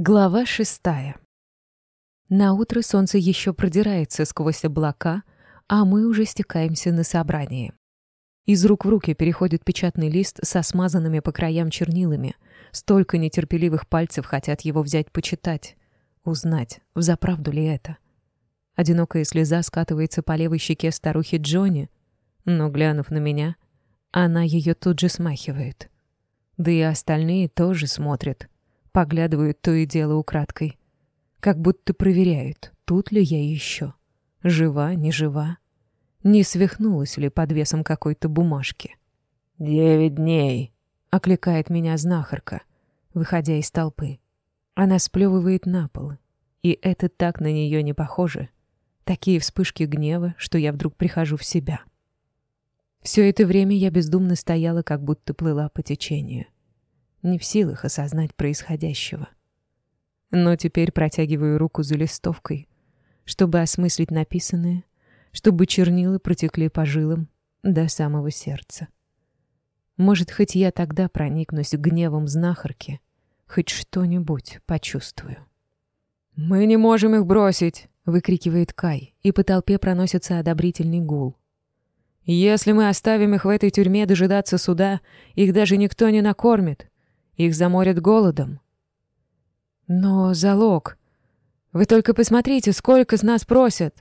Глава шестая. На утро солнце еще продирается сквозь облака, а мы уже стекаемся на собрание. Из рук в руки переходит печатный лист со смазанными по краям чернилами. Столько нетерпеливых пальцев хотят его взять почитать. Узнать, взаправду ли это. Одинокая слеза скатывается по левой щеке старухи Джонни, но, глянув на меня, она ее тут же смахивает. Да и остальные тоже смотрят — поглядывают то и дело украдкой. Как будто проверяют, тут ли я еще. Жива, не жива. Не свихнулась ли под весом какой-то бумажки. «Девять дней», — окликает меня знахарка, выходя из толпы. Она сплевывает на пол, и это так на нее не похоже. Такие вспышки гнева, что я вдруг прихожу в себя. Все это время я бездумно стояла, как будто плыла по течению не в силах осознать происходящего. Но теперь протягиваю руку за листовкой, чтобы осмыслить написанное, чтобы чернила протекли по жилам до самого сердца. Может, хоть я тогда проникнусь гневом знахарки, хоть что-нибудь почувствую. «Мы не можем их бросить!» — выкрикивает Кай, и по толпе проносится одобрительный гул. «Если мы оставим их в этой тюрьме дожидаться суда, их даже никто не накормит. Их заморят голодом. Но залог... Вы только посмотрите, сколько с нас просят.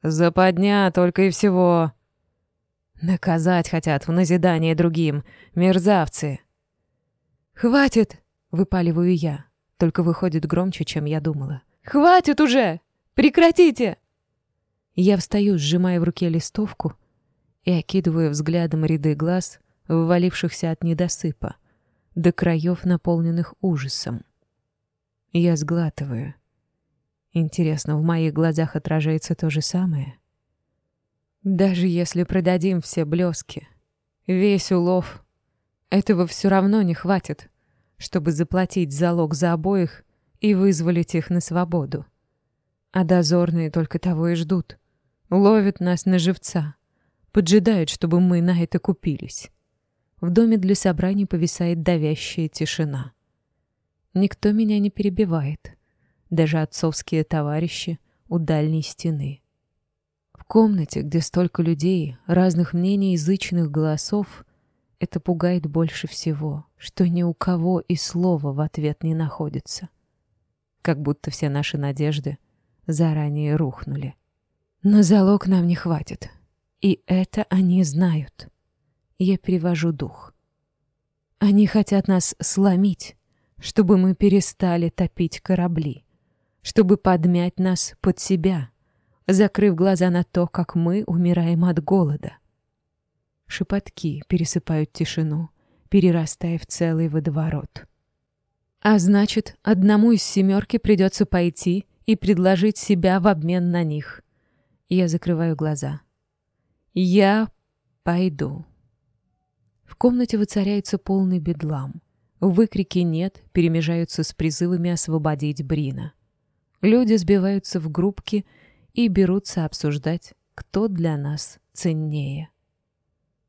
Западня только и всего. Наказать хотят в назидание другим, мерзавцы. Хватит, выпаливаю я, только выходит громче, чем я думала. Хватит уже! Прекратите! Я встаю, сжимая в руке листовку и окидываю взглядом ряды глаз, вывалившихся от недосыпа. до краев наполненных ужасом. Я сглатываю. Интересно, в моих глазах отражается то же самое? Даже если продадим все блески, весь улов, этого все равно не хватит, чтобы заплатить залог за обоих и вызволить их на свободу. А дозорные только того и ждут. Ловят нас на живца, поджидают, чтобы мы на это купились. В доме для собраний повисает давящая тишина. Никто меня не перебивает, даже отцовские товарищи у дальней стены. В комнате, где столько людей, разных мнений, язычных голосов, это пугает больше всего, что ни у кого и слова в ответ не находится. Как будто все наши надежды заранее рухнули. На залог нам не хватит, и это они знают. я перевожу дух. Они хотят нас сломить, чтобы мы перестали топить корабли, чтобы подмять нас под себя, закрыв глаза на то, как мы умираем от голода. Шепотки пересыпают тишину, перерастая в целый водоворот. А значит, одному из семерки придется пойти и предложить себя в обмен на них. Я закрываю глаза. Я пойду. В комнате воцаряется полный бедлам. Выкрики «нет» перемежаются с призывами освободить Брина. Люди сбиваются в группки и берутся обсуждать, кто для нас ценнее.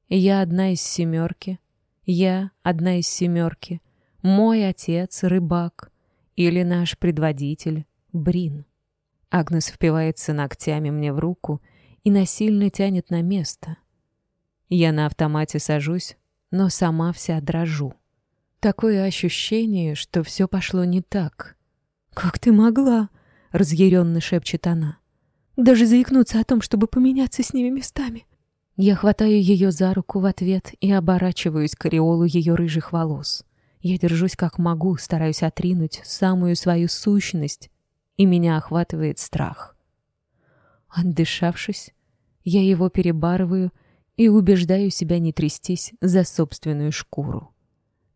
Я одна из семерки, я одна из семерки, мой отец — рыбак или наш предводитель — Брин. Агнес впивается ногтями мне в руку и насильно тянет на место. Я на автомате сажусь, но сама вся дрожу. Такое ощущение, что все пошло не так. «Как ты могла?» — разъяренно шепчет она. «Даже заикнуться о том, чтобы поменяться с ними местами». Я хватаю ее за руку в ответ и оборачиваюсь к ореолу ее рыжих волос. Я держусь как могу, стараюсь отринуть самую свою сущность, и меня охватывает страх. Отдышавшись, я его перебарываю и убеждаю себя не трястись за собственную шкуру.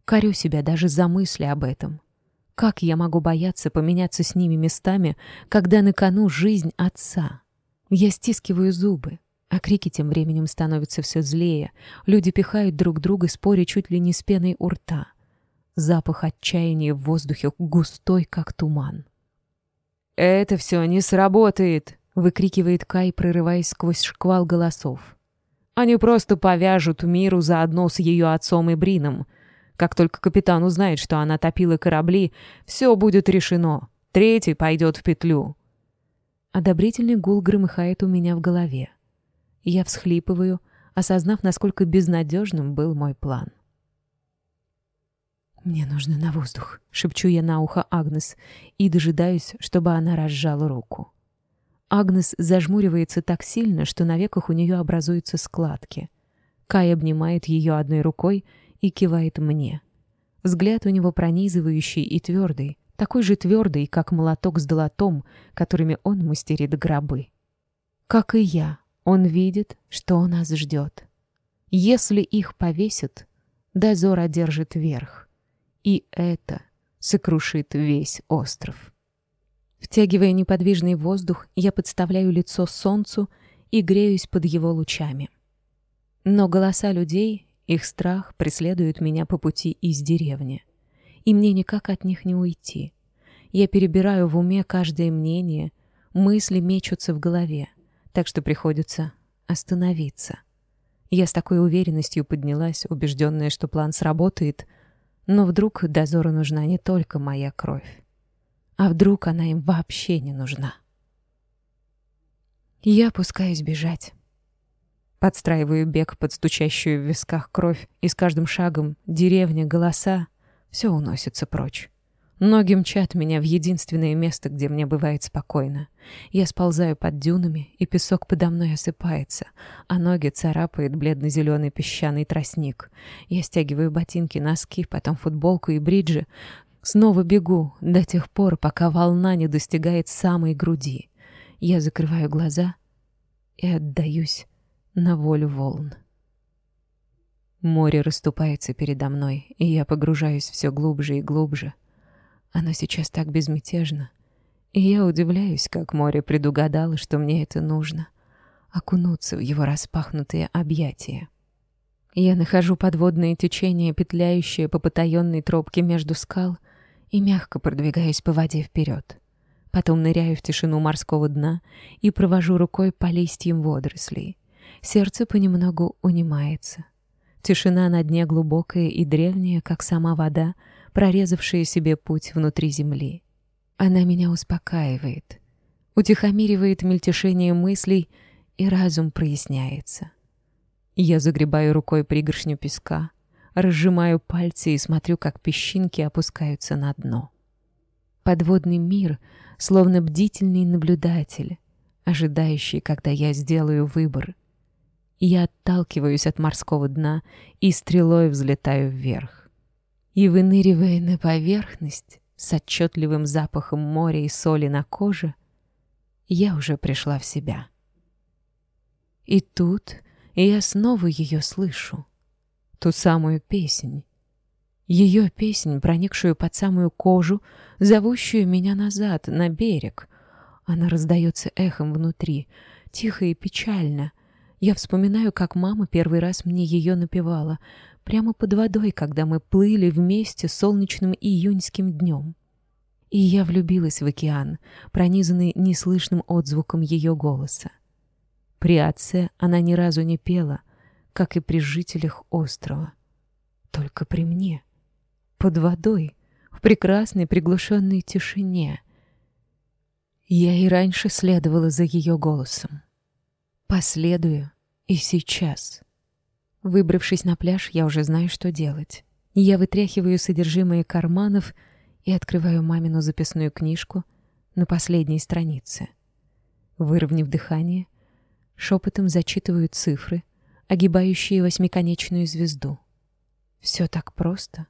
Корю себя даже за мысли об этом. Как я могу бояться поменяться с ними местами, когда на кону жизнь отца? Я стискиваю зубы, а крики тем временем становятся все злее. Люди пихают друг друга, споря чуть ли не с пеной у рта. Запах отчаяния в воздухе густой, как туман. «Это все не сработает!» — выкрикивает Кай, прорываясь сквозь шквал голосов. Они просто повяжут миру заодно с ее отцом и Брином. Как только капитан узнает, что она топила корабли, все будет решено. Третий пойдет в петлю. Одобрительный гул громыхает у меня в голове. Я всхлипываю, осознав, насколько безнадежным был мой план. «Мне нужно на воздух», — шепчу я на ухо Агнес и дожидаюсь, чтобы она разжала руку. Агнес зажмуривается так сильно, что на веках у нее образуются складки. Кай обнимает ее одной рукой и кивает мне. Взгляд у него пронизывающий и твердый, такой же твердый, как молоток с долотом, которыми он мастерит гробы. Как и я, он видит, что нас ждет. Если их повесят, дозор одержит верх. И это сокрушит весь остров. Втягивая неподвижный воздух, я подставляю лицо солнцу и греюсь под его лучами. Но голоса людей, их страх преследуют меня по пути из деревни. И мне никак от них не уйти. Я перебираю в уме каждое мнение, мысли мечутся в голове, так что приходится остановиться. Я с такой уверенностью поднялась, убежденная, что план сработает, но вдруг дозору нужна не только моя кровь. а вдруг она им вообще не нужна. Я пускаюсь бежать. Подстраиваю бег под стучащую в висках кровь, и с каждым шагом деревня, голоса — все уносится прочь. Ноги мчат меня в единственное место, где мне бывает спокойно. Я сползаю под дюнами, и песок подо мной осыпается, а ноги царапает бледно-зеленый песчаный тростник. Я стягиваю ботинки, носки, потом футболку и бриджи, Снова бегу, до тех пор, пока волна не достигает самой груди. Я закрываю глаза и отдаюсь на волю волн. Море расступается передо мной, и я погружаюсь все глубже и глубже. Оно сейчас так безмятежно. И я удивляюсь, как море предугадало, что мне это нужно — окунуться в его распахнутые объятия. Я нахожу подводное течение, петляющее по потаенной тропке между скал, и мягко продвигаюсь по воде вперед. Потом ныряю в тишину морского дна и провожу рукой по листьям водорослей — Сердце понемногу унимается. Тишина на дне глубокая и древняя, как сама вода, прорезавшая себе путь внутри земли. Она меня успокаивает, утихомиривает мельтешение мыслей, и разум проясняется. Я загребаю рукой пригоршню песка, разжимаю пальцы и смотрю, как песчинки опускаются на дно. Подводный мир, словно бдительный наблюдатель, ожидающий, когда я сделаю выбор. Я отталкиваюсь от морского дна и стрелой взлетаю вверх. И, выныривая на поверхность, с отчетливым запахом моря и соли на коже, я уже пришла в себя. И тут я снова ее слышу, ту самую песнь. Ее песнь, проникшую под самую кожу, зовущую меня назад, на берег. Она раздается эхом внутри, тихо и печально, я вспоминаю, как мама первый раз мне ее напевала, прямо под водой, когда мы плыли вместе солнечным июньским днем. И я влюбилась в океан, пронизанный неслышным отзвуком ее голоса. При отце она ни разу не пела, как и при жителях острова. Только при мне. Под водой, в прекрасной приглушенной тишине. Я и раньше следовала за ее голосом. Последую и сейчас. Выбравшись на пляж, я уже знаю, что делать. Я вытряхиваю содержимое карманов и открываю мамину записную книжку на последней странице. Выровняв дыхание — шепотом зачитывают цифры, огибающие восьмиконечную звезду. Все так просто,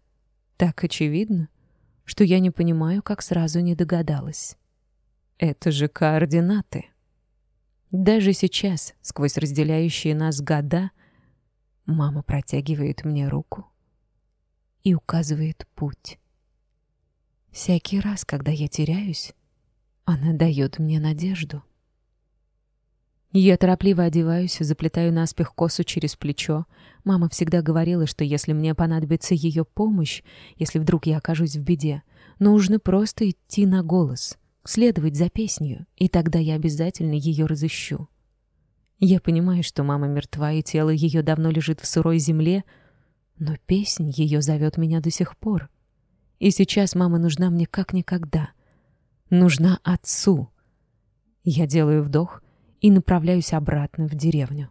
так очевидно, что я не понимаю, как сразу не догадалась. Это же координаты. Даже сейчас, сквозь разделяющие нас года, мама протягивает мне руку и указывает путь. Всякий раз, когда я теряюсь, она дает мне надежду. Я торопливо одеваюсь, заплетаю наспех косу через плечо. Мама всегда говорила, что если мне понадобится ее помощь, если вдруг я окажусь в беде, нужно просто идти на голос — следовать за песнью, и тогда я обязательно ее разыщу. Я понимаю, что мама мертва, и тело ее давно лежит в сырой земле, Но песнь ее зовет меня до сих пор. И сейчас мама нужна мне как никогда. Нужна отцу. Я делаю вдох и направляюсь обратно в деревню.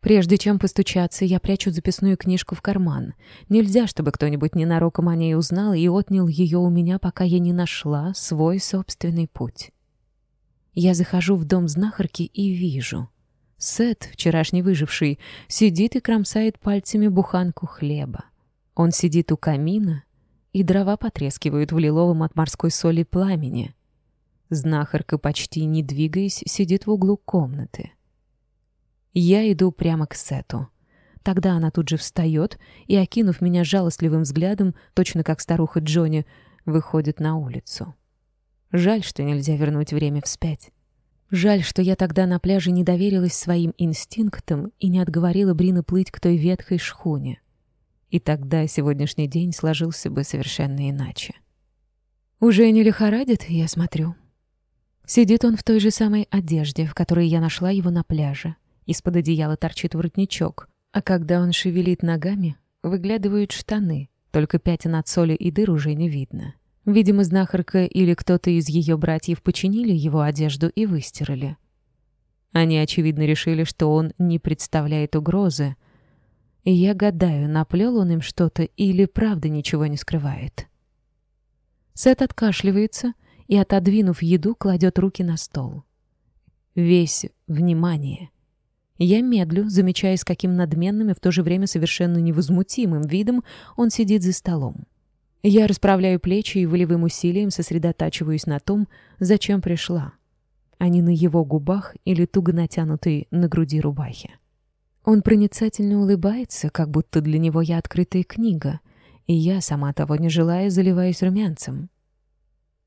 Прежде чем постучаться, я прячу записную книжку в карман. Нельзя, чтобы кто-нибудь ненароком о ней узнал и отнял ее у меня, пока я не нашла свой собственный путь. Я захожу в дом знахарки и вижу. Сет, вчерашний выживший, сидит и кромсает пальцами буханку хлеба. Он сидит у камина, и дрова потрескивают в лиловом от морской соли пламени — Знахарка почти не двигаясь, сидит в углу комнаты. Я иду прямо к Сету. Тогда она тут же встает и, окинув меня жалостливым взглядом, точно как старуха Джонни, выходит на улицу. Жаль, что нельзя вернуть время вспять. Жаль, что я тогда на пляже не доверилась своим инстинктам и не отговорила Брина плыть к той ветхой шхуне. И тогда сегодняшний день сложился бы совершенно иначе. «Уже не лихорадит, я смотрю», Сидит он в той же самой одежде, в которой я нашла его на пляже. Из-под одеяла торчит воротничок, а когда он шевелит ногами, выглядывают штаны, только пятен от соли и дыр уже не видно. Видимо, знахарка или кто-то из ее братьев починили его одежду и выстирали. Они, очевидно, решили, что он не представляет угрозы, и я гадаю, наплел он им что-то или правда ничего не скрывает. и, отодвинув еду, кладет руки на стол. Весь внимание. Я медлю, замечая, с каким надменным и в то же время совершенно невозмутимым видом он сидит за столом. Я расправляю плечи и волевым усилием сосредотачиваюсь на том, зачем пришла. Они а на его губах или туго натянутой на груди рубахи. Он проницательно улыбается, как будто для него я открытая книга, и я, сама того не желая, заливаюсь румянцем.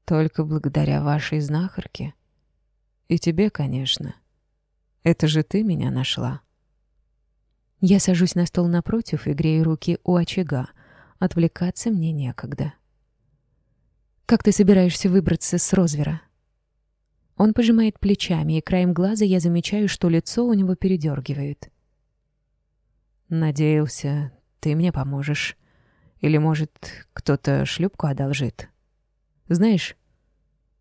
Только благодаря вашей знахарке. И тебе, конечно. Это же ты меня нашла. Я сажусь на стол напротив и грею руки у очага. Отвлекаться мне некогда. «Как ты собираешься выбраться с Розвера?» Он пожимает плечами, и краем глаза я замечаю, что лицо у него передергивает. «Надеялся, ты мне поможешь. Или, может, кто-то шлюпку одолжит. Знаешь,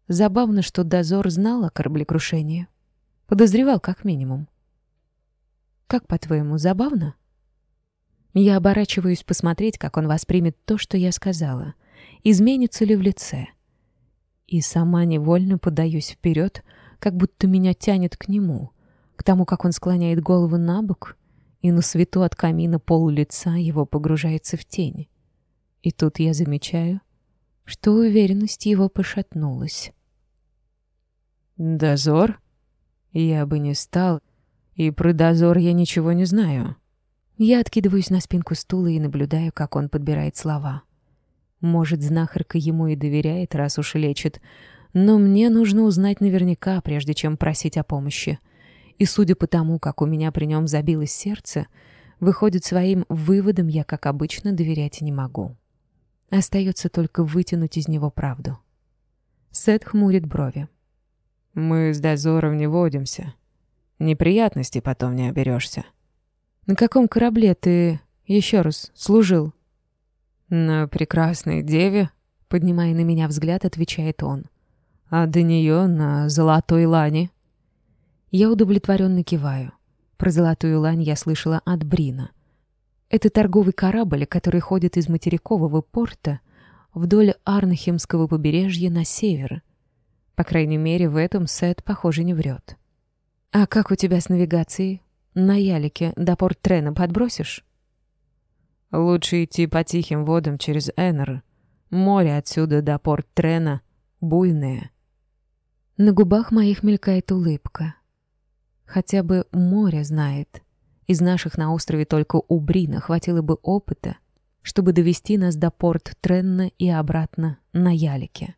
забавно, что дозор знал о кораблекрушении. Подозревал как минимум. Как, по-твоему, забавно? Я оборачиваюсь посмотреть, как он воспримет то, что я сказала. Изменится ли в лице? И сама невольно подаюсь вперед, как будто меня тянет к нему, к тому, как он склоняет голову на бок, и на свету от камина пол лица его погружается в тень. И тут я замечаю — что уверенность его пошатнулась. «Дозор?» Я бы не стал, и про дозор я ничего не знаю. Я откидываюсь на спинку стула и наблюдаю, как он подбирает слова. Может, знахарка ему и доверяет, раз уж лечит, но мне нужно узнать наверняка, прежде чем просить о помощи. И судя по тому, как у меня при нем забилось сердце, остается только вытянуть из него правду. Сет хмурит брови. «Мы с дозором не водимся. Неприятностей потом не оберешься». «На каком корабле ты, еще раз, служил?» «На прекрасной деве», — поднимая на меня взгляд, отвечает он. «А до нее на золотой лане». Я удовлетворенно киваю. Про золотую лань я слышала от Брина — Это торговый корабль, который ходит из материкового порта вдоль Арнхемского побережья на север — по крайней мере, в этом Сет, похоже, не врет. «А как у тебя с навигацией? На ялике до порт Трена подбросишь?» «Лучше идти по тихим водам через Эннер. Море отсюда до порт Трена буйное». На из наших на острове только у Брина хватило бы опыта, чтобы довести нас до порт Тренна и обратно на Ялике.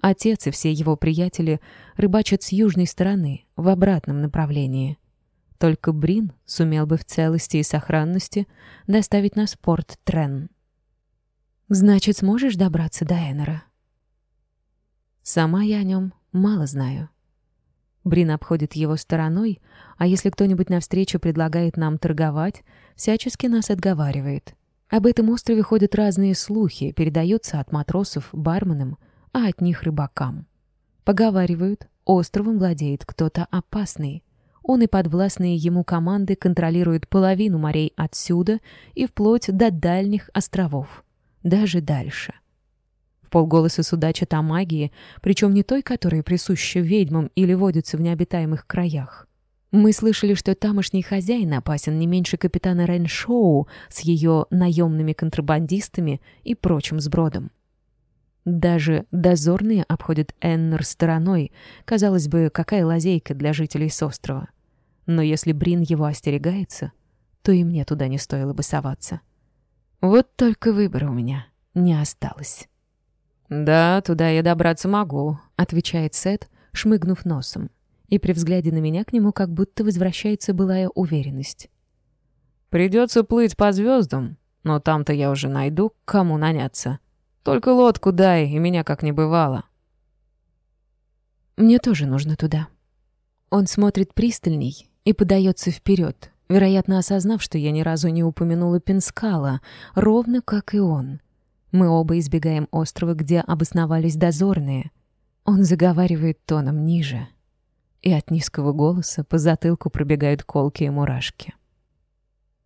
Отец и все его приятели рыбачат с южной стороны, в обратном направлении. Только Брин сумел бы в целости и сохранности доставить нас в порт Трен. «Значит, сможешь добраться до Эннера?» «Сама я о нем мало знаю». Брин обходит его стороной, а если кто-нибудь навстречу предлагает нам торговать, всячески нас отговаривает. Об этом острове ходят разные слухи, передаются от матросов барменам, а от них рыбакам. Поговаривают, островом владеет кто-то опасный. Он и подвластные ему команды контролируют половину морей отсюда и вплоть до дальних островов, даже дальше. В полголоса судачат о магии, причем не той, которая присуща ведьмам или водится в необитаемых краях. Мы слышали, что тамошний хозяин опасен не меньше капитана Рэншоу с ее наемными контрабандистами и прочим сбродом. Даже дозорные обходят Эннер стороной. Казалось бы, какая лазейка для жителей с острова. Но если Брин его остерегается, то и мне туда не стоило бы соваться. Вот только выбора у меня не осталось. «Да, туда я добраться могу», — отвечает Сет, шмыгнув носом. И при взгляде на меня к нему как будто возвращается былая уверенность. «Придется плыть по звездам, но там-то я уже найду, кому наняться. Только лодку дай, и меня как не бывало». «Мне тоже нужно туда». Он смотрит пристальней и подается вперед, вероятно, осознав, что я ни разу не упомянула Пенскала, ровно как и он — Мы оба избегаем острова, где обосновались дозорные. Он заговаривает тоном ниже — и от низкого голоса по затылку пробегают колкие мурашки.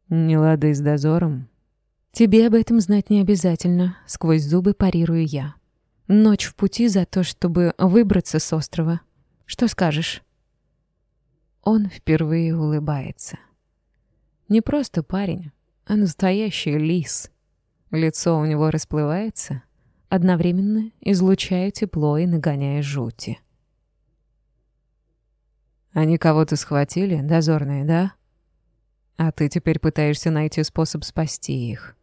«Не лады с дозором?» «Тебе об этом знать не обязательно», — сквозь зубы парирую я. «Ночь в пути за то, чтобы выбраться с острова. Что скажешь?» Он впервые улыбается. Не просто парень, а настоящий лис. Лицо у него расплывается, одновременно излучая тепло и нагоняя жути. «Они кого-то схватили, дозорные, да? А ты теперь пытаешься найти способ спасти их».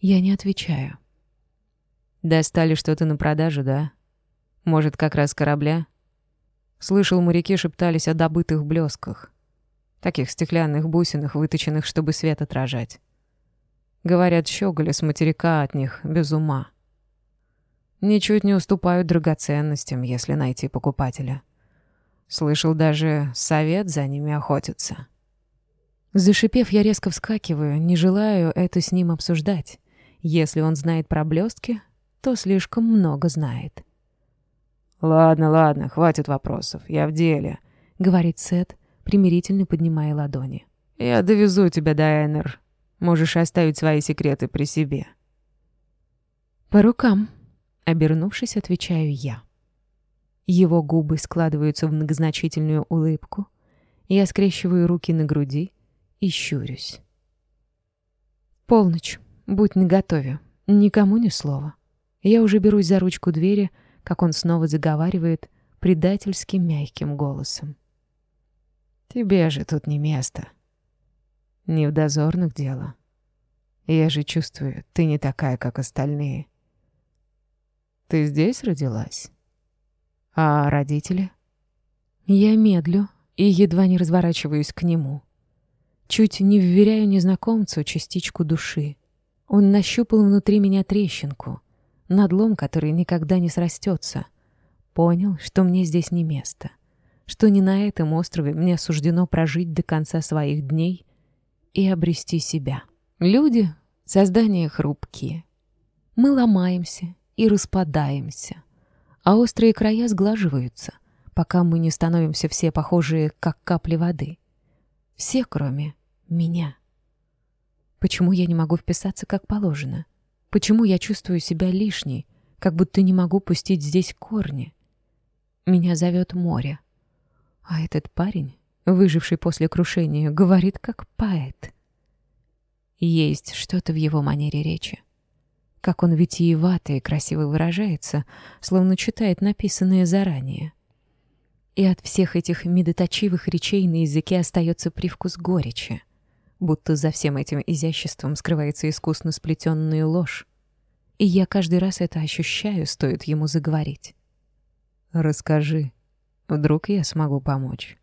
Я не отвечаю. «Достали что-то на продажу, да? Может, как раз корабля?» Слышал, моряки шептались о добытых блесках. Таких стеклянных бусинах, выточенных, чтобы свет отражать. Говорят, щеголи с материка от них без ума. Ничуть не уступают драгоценностям, если найти покупателя. Слышал, даже совет за ними охотится. Зашипев, я резко вскакиваю, не желаю это с ним обсуждать. Если он знает про блестки, то слишком много знает. «Ладно, ладно, хватит вопросов, я в деле», — говорит Сет, примирительно поднимая ладони. «Я довезу тебя до Энер. Можешь оставить свои секреты при себе». «По рукам», — обернувшись, отвечаю я. Его губы складываются в многозначительную улыбку. Я скрещиваю руки на груди и щурюсь. «Полночь. Будь наготове. Никому ни слова». Я уже берусь за ручку двери, как он снова заговаривает предательски мягким голосом. «Тебе же тут не место». Не в дозорных дело. Я же чувствую, ты не такая, как остальные. Ты здесь родилась?» А родители? Я медлю и едва не разворачиваюсь к нему. Чуть не вверяю незнакомцу частичку души. Он нащупал внутри меня трещинку, надлом, который никогда не срастется. Понял, что мне здесь не место, что не на этом острове мне суждено прожить до конца своих дней и обрести себя. Люди — создания хрупкие. Мы ломаемся и распадаемся, а острые края сглаживаются, пока мы не становимся все похожие, как капли воды. Все, кроме меня. Почему я не могу вписаться как положено? Почему я чувствую себя лишней, как будто не могу пустить здесь корни? Меня зовет море. А этот парень Выживший после крушения говорит, как поэт. Есть что-то в его манере речи. Как он витиевато и красиво выражается, словно читает написанное заранее. И от всех этих медоточивых речей на языке остается привкус горечи, будто за всем этим изяществом скрывается искусно сплетенная ложь. И я каждый раз это ощущаю, стоит ему заговорить. «Расскажи, вдруг я смогу помочь».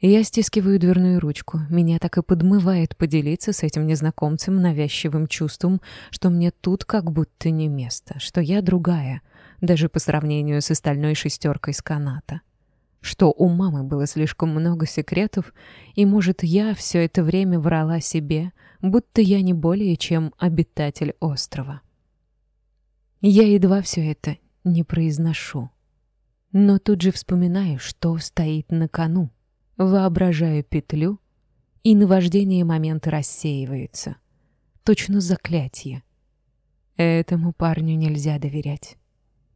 Я стискиваю дверную ручку. Меня так и подмывает поделиться с этим незнакомцем навязчивым чувством, что мне тут как будто не место, что я другая, даже по сравнению с остальной шестеркой с каната. что у мамы было слишком много секретов, и, может, я все это время врала себе, будто я не более чем обитатель острова. Я едва все это не произношу. Но тут воображаю петлю и наваждение момента рассеивается. Точно заклятие. Этому парню нельзя доверять.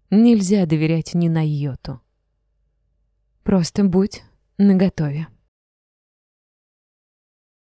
Нельзя доверять ни на йоту. Просто будь наготове.